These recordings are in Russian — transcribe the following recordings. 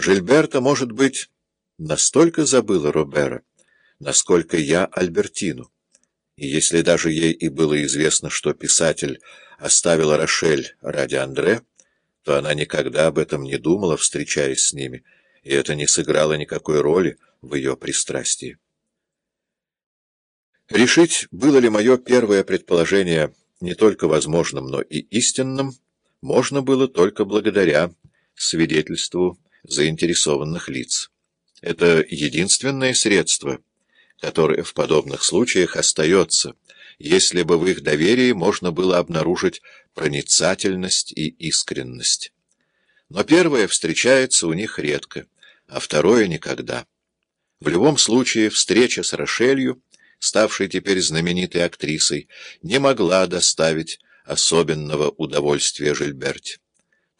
Жильберта, может быть, настолько забыла Робера, насколько я Альбертину. И если даже ей и было известно, что писатель оставила Рошель ради Андре, то она никогда об этом не думала, встречаясь с ними, и это не сыграло никакой роли в ее пристрастии. Решить, было ли мое первое предположение не только возможным, но и истинным, можно было только благодаря свидетельству заинтересованных лиц. Это единственное средство, которое в подобных случаях остается, если бы в их доверии можно было обнаружить проницательность и искренность. Но первое встречается у них редко, а второе — никогда. В любом случае встреча с Рошелью, ставшей теперь знаменитой актрисой, не могла доставить особенного удовольствия Жильберте.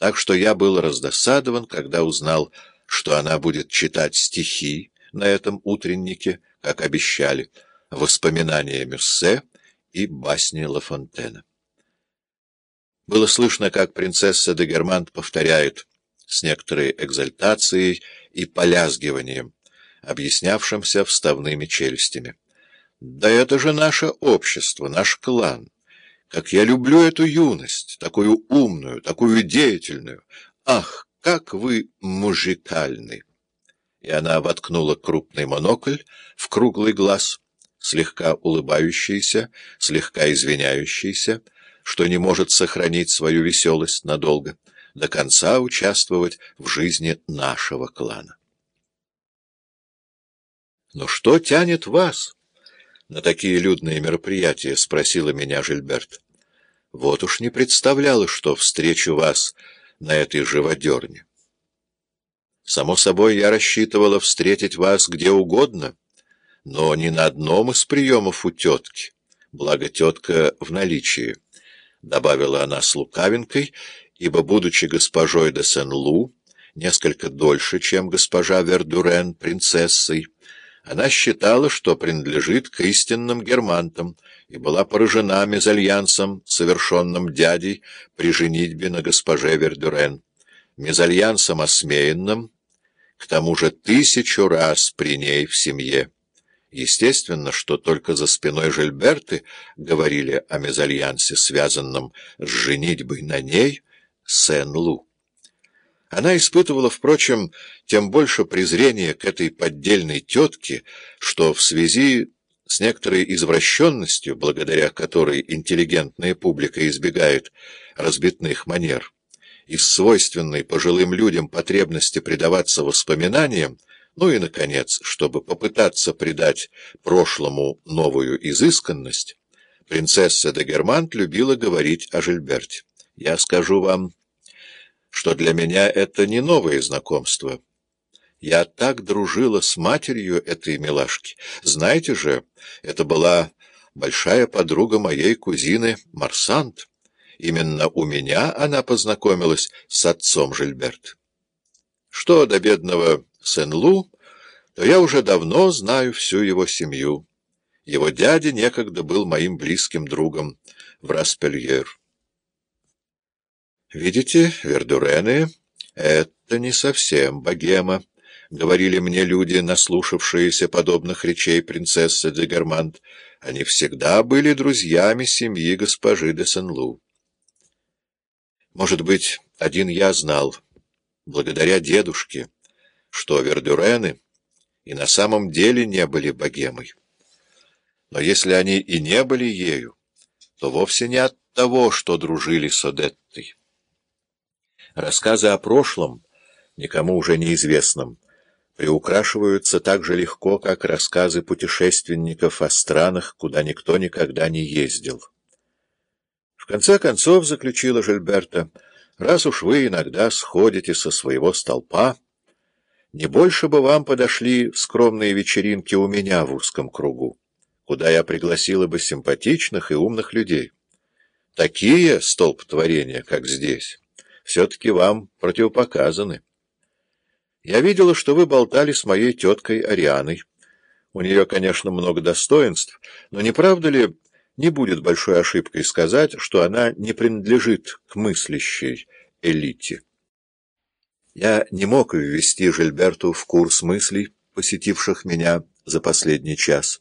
Так что я был раздосадован, когда узнал, что она будет читать стихи на этом утреннике, как обещали, воспоминания Мюссе и басни Ла Фонтена. Было слышно, как принцесса де Германт повторяет с некоторой экзальтацией и полязгиванием, объяснявшимся вставными челюстями. «Да это же наше общество, наш клан!» Как я люблю эту юность, такую умную, такую деятельную. Ах, как вы мужикальны!» И она воткнула крупный монокль в круглый глаз, слегка улыбающийся, слегка извиняющийся, что не может сохранить свою веселость надолго, до конца участвовать в жизни нашего клана. «Но что тянет вас?» На такие людные мероприятия?» — спросила меня Жильберт. «Вот уж не представляла, что встречу вас на этой живодерне. Само собой, я рассчитывала встретить вас где угодно, но ни на одном из приемов у тетки, благо тетка в наличии», — добавила она с лукавинкой, ибо, будучи госпожой де Сен-Лу, несколько дольше, чем госпожа Вердурен, принцессой, она считала, что принадлежит к истинным германтам, и была поражена мезальянсом, совершенным дядей при женитьбе на госпоже Вердюрен, мезальянсом осмеянным, к тому же тысячу раз при ней в семье. Естественно, что только за спиной Жильберты говорили о мезальянсе, связанном с женитьбой на ней Сен-Лу. Она испытывала, впрочем, тем больше презрения к этой поддельной тетке, что в связи с некоторой извращенностью, благодаря которой интеллигентная публика избегает разбитных манер, и с свойственной пожилым людям потребности предаваться воспоминаниям, ну и, наконец, чтобы попытаться придать прошлому новую изысканность, принцесса де Германт любила говорить о Жильберте. «Я скажу вам...» что для меня это не новое знакомство. Я так дружила с матерью этой милашки. Знаете же, это была большая подруга моей кузины Марсант. Именно у меня она познакомилась с отцом Жильберт. Что до бедного Сен-Лу, то я уже давно знаю всю его семью. Его дядя некогда был моим близким другом в Распельер. «Видите, вердурены — это не совсем богема», — говорили мне люди, наслушавшиеся подобных речей принцессы де Германт. Они всегда были друзьями семьи госпожи де Сен-Лу. Может быть, один я знал, благодаря дедушке, что вердурены и на самом деле не были богемой. Но если они и не были ею, то вовсе не от того, что дружили с Одеттой. Рассказы о прошлом, никому уже неизвестном, приукрашиваются так же легко, как рассказы путешественников о странах, куда никто никогда не ездил. В конце концов, заключила Жильберта, раз уж вы иногда сходите со своего столпа, не больше бы вам подошли скромные вечеринки у меня в узком кругу, куда я пригласила бы симпатичных и умных людей. Такие столпотворения, как здесь все-таки вам противопоказаны. Я видела, что вы болтали с моей теткой Арианой. У нее, конечно, много достоинств, но не правда ли не будет большой ошибкой сказать, что она не принадлежит к мыслящей элите? Я не мог ввести Жильберту в курс мыслей, посетивших меня за последний час.